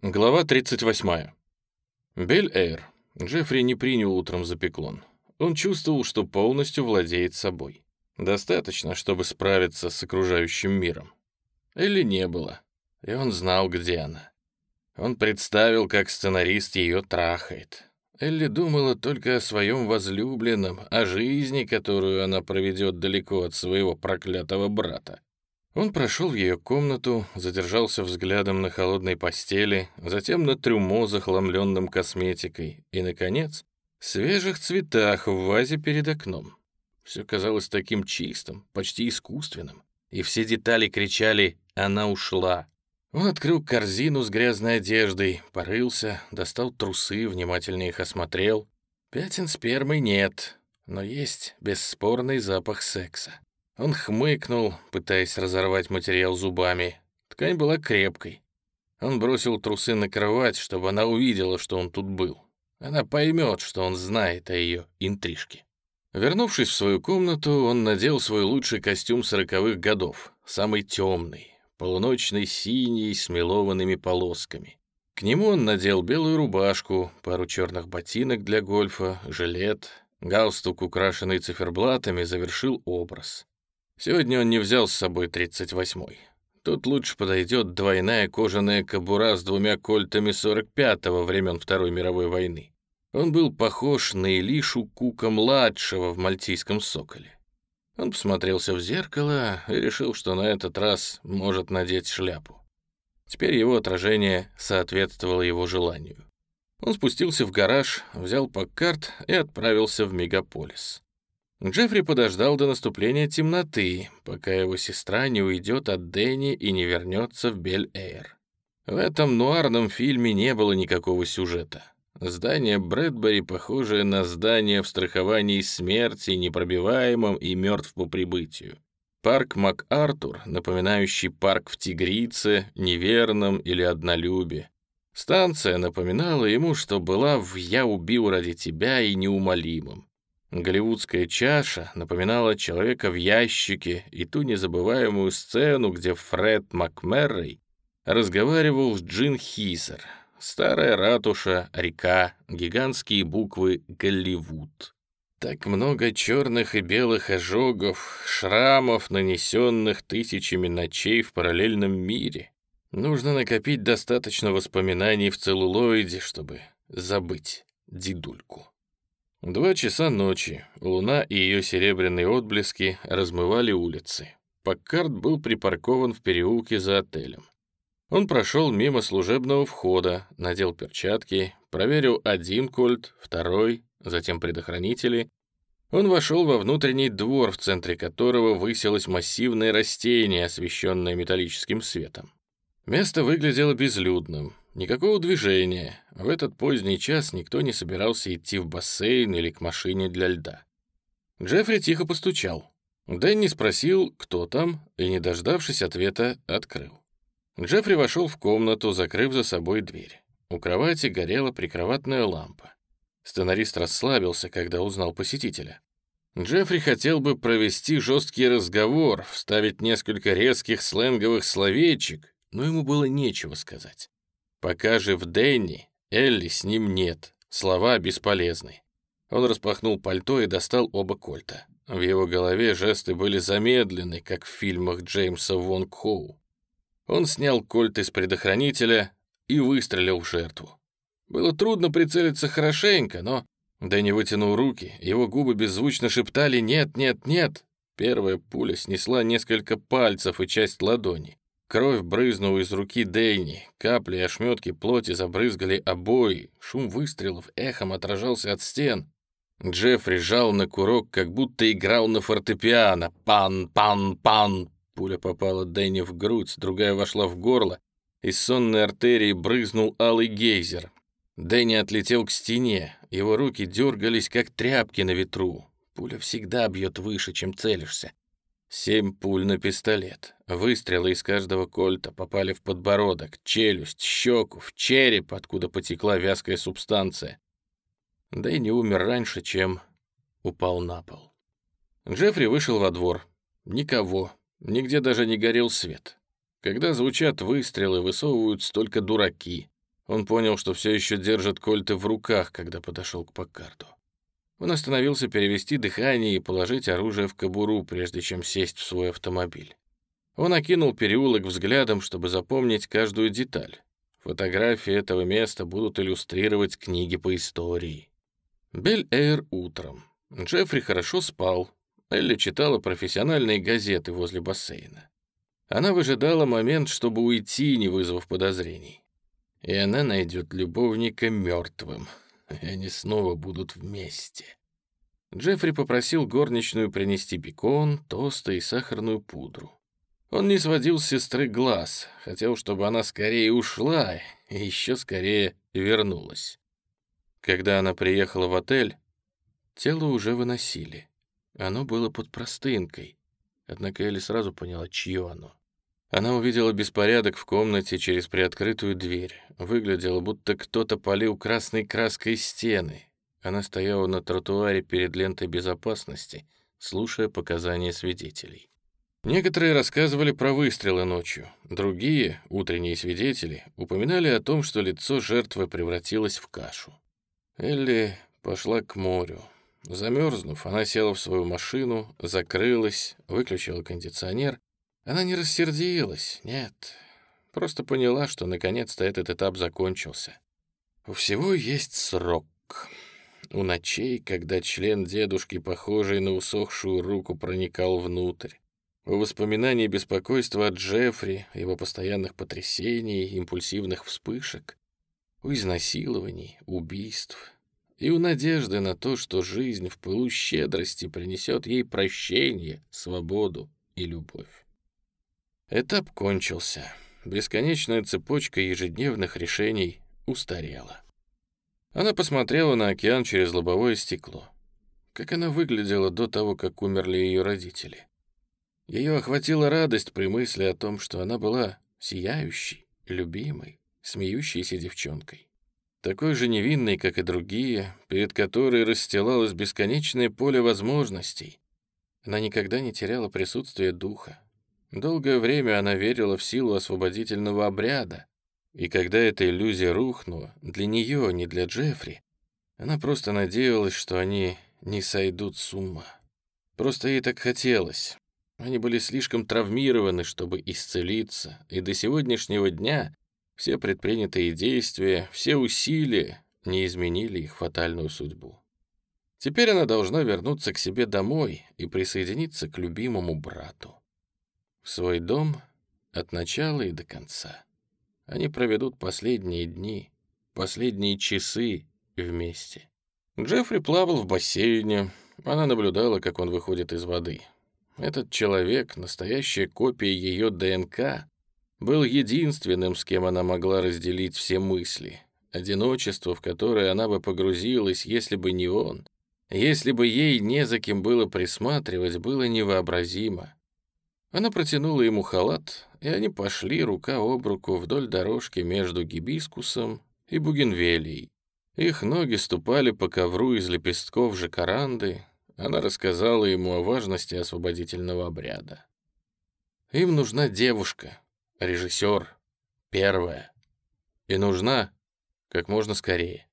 Глава 38. Бель-Эйр. Джеффри не принял утром запеклон. Он чувствовал, что полностью владеет собой. Достаточно, чтобы справиться с окружающим миром. Или не было. И он знал, где она. Он представил, как сценарист ее трахает. Элли думала только о своем возлюбленном, о жизни, которую она проведет далеко от своего проклятого брата. Он прошел в ее комнату, задержался взглядом на холодной постели, затем на трюмо, захламленном косметикой, и, наконец, свежих цветах в вазе перед окном. Все казалось таким чистым, почти искусственным, и все детали кричали «Она ушла!». Он открыл корзину с грязной одеждой, порылся, достал трусы, внимательно их осмотрел. Пятен спермы нет, но есть бесспорный запах секса. Он хмыкнул, пытаясь разорвать материал зубами. Ткань была крепкой. Он бросил трусы на кровать, чтобы она увидела, что он тут был. Она поймет, что он знает о ее интрижке. Вернувшись в свою комнату, он надел свой лучший костюм сороковых годов, самый темный, полуночный синий с мелованными полосками. К нему он надел белую рубашку, пару черных ботинок для гольфа, жилет, галстук, украшенный циферблатами, завершил образ. Сегодня он не взял с собой 38-й. Тут лучше подойдет двойная кожаная кобура с двумя кольтами 45-го времен Второй мировой войны. Он был похож на Илишу Кука-младшего в мальтийском соколе. Он посмотрелся в зеркало и решил, что на этот раз может надеть шляпу. Теперь его отражение соответствовало его желанию. Он спустился в гараж, взял паккарт и отправился в мегаполис. Джеффри подождал до наступления темноты, пока его сестра не уйдет от Дэнни и не вернется в Бель-Эйр. В этом нуарном фильме не было никакого сюжета. Здание Брэдбери, похожее на здание в страховании смерти, непробиваемом и мертв по прибытию. Парк МакАртур, напоминающий парк в Тигрице, неверном или однолюбе. Станция напоминала ему, что была в «Я убил ради тебя» и неумолимым. Голливудская чаша напоминала человека в ящике и ту незабываемую сцену, где Фред МакМеррей разговаривал с Джин Хизер. Старая ратуша, река, гигантские буквы «Голливуд». Так много черных и белых ожогов, шрамов, нанесенных тысячами ночей в параллельном мире. Нужно накопить достаточно воспоминаний в целлулоиде, чтобы забыть дедульку. Два часа ночи. Луна и ее серебряные отблески размывали улицы. Паккарт был припаркован в переулке за отелем. Он прошел мимо служебного входа, надел перчатки, проверил один кольт, второй, затем предохранители. Он вошел во внутренний двор, в центре которого высилось массивное растение, освещенное металлическим светом. Место выглядело безлюдным. Никакого движения. В этот поздний час никто не собирался идти в бассейн или к машине для льда. Джеффри тихо постучал. Дэнни спросил, кто там, и, не дождавшись ответа, открыл. Джеффри вошел в комнату, закрыв за собой дверь. У кровати горела прикроватная лампа. Сценарист расслабился, когда узнал посетителя. Джеффри хотел бы провести жесткий разговор, вставить несколько резких сленговых словечек, но ему было нечего сказать. Пока же в Дэнни, Элли с ним нет, слова бесполезны. Он распахнул пальто и достал оба кольта. В его голове жесты были замедлены, как в фильмах Джеймса Вон Хоу. Он снял кольт из предохранителя и выстрелил в жертву. Было трудно прицелиться хорошенько, но Дэнни вытянул руки, его губы беззвучно шептали «нет, нет, нет». Первая пуля снесла несколько пальцев и часть ладони. Кровь брызнула из руки Дэйни, капли и ошметки плоти забрызгали обои, шум выстрелов эхом отражался от стен. Джеффри жал на курок, как будто играл на фортепиано. «Пан, пан, пан!» Пуля попала Дэнни в грудь, другая вошла в горло. Из сонной артерии брызнул алый гейзер. Дэнни отлетел к стене, его руки дергались, как тряпки на ветру. Пуля всегда бьет выше, чем целишься. Семь пуль на пистолет. Выстрелы из каждого кольта попали в подбородок, челюсть, щеку, в череп, откуда потекла вязкая субстанция. Да и не умер раньше, чем упал на пол. Джеффри вышел во двор. Никого. Нигде даже не горел свет. Когда звучат выстрелы, высовываются только дураки. Он понял, что все еще держит кольты в руках, когда подошел к Паккарту. Он остановился перевести дыхание и положить оружие в кобуру, прежде чем сесть в свой автомобиль. Он окинул переулок взглядом, чтобы запомнить каждую деталь. Фотографии этого места будут иллюстрировать книги по истории. Бель-Эйр утром. Джеффри хорошо спал. Элли читала профессиональные газеты возле бассейна. Она выжидала момент, чтобы уйти, не вызвав подозрений. И она найдет любовника мертвым, и они снова будут вместе. Джеффри попросил горничную принести бекон, тосты и сахарную пудру. Он не сводил с сестры глаз, хотел, чтобы она скорее ушла и еще скорее вернулась. Когда она приехала в отель, тело уже выносили. Оно было под простынкой, однако Элли сразу поняла, чье оно. Она увидела беспорядок в комнате через приоткрытую дверь. Выглядело, будто кто-то полил красной краской стены. Она стояла на тротуаре перед лентой безопасности, слушая показания свидетелей. Некоторые рассказывали про выстрелы ночью, другие, утренние свидетели, упоминали о том, что лицо жертвы превратилось в кашу. Элли пошла к морю. Замерзнув, она села в свою машину, закрылась, выключила кондиционер она не рассердилась, нет. Просто поняла, что наконец-то этот этап закончился. У всего есть срок. У ночей, когда член дедушки, похожий на усохшую руку, проникал внутрь. У воспоминаний беспокойства от Джеффри, его постоянных потрясений, импульсивных вспышек. У изнасилований, убийств. И у надежды на то, что жизнь в пылу щедрости принесет ей прощение, свободу и любовь. Этап кончился. Бесконечная цепочка ежедневных решений устарела. Она посмотрела на океан через лобовое стекло. Как она выглядела до того, как умерли ее родители. Ее охватила радость при мысли о том, что она была сияющей, любимой, смеющейся девчонкой. Такой же невинной, как и другие, перед которой расстилалось бесконечное поле возможностей. Она никогда не теряла присутствие духа, Долгое время она верила в силу освободительного обряда, и когда эта иллюзия рухнула, для нее, не для Джеффри, она просто надеялась, что они не сойдут с ума. Просто ей так хотелось. Они были слишком травмированы, чтобы исцелиться, и до сегодняшнего дня все предпринятые действия, все усилия не изменили их фатальную судьбу. Теперь она должна вернуться к себе домой и присоединиться к любимому брату свой дом от начала и до конца. Они проведут последние дни, последние часы вместе. Джеффри плавал в бассейне, она наблюдала, как он выходит из воды. Этот человек, настоящая копия ее ДНК, был единственным, с кем она могла разделить все мысли. Одиночество, в которое она бы погрузилась, если бы не он. Если бы ей не за кем было присматривать, было невообразимо. Она протянула ему халат, и они пошли рука об руку вдоль дорожки между гибискусом и бугенвелией. Их ноги ступали по ковру из лепестков жакаранды. Она рассказала ему о важности освободительного обряда. Им нужна девушка, режиссер, первая. И нужна как можно скорее.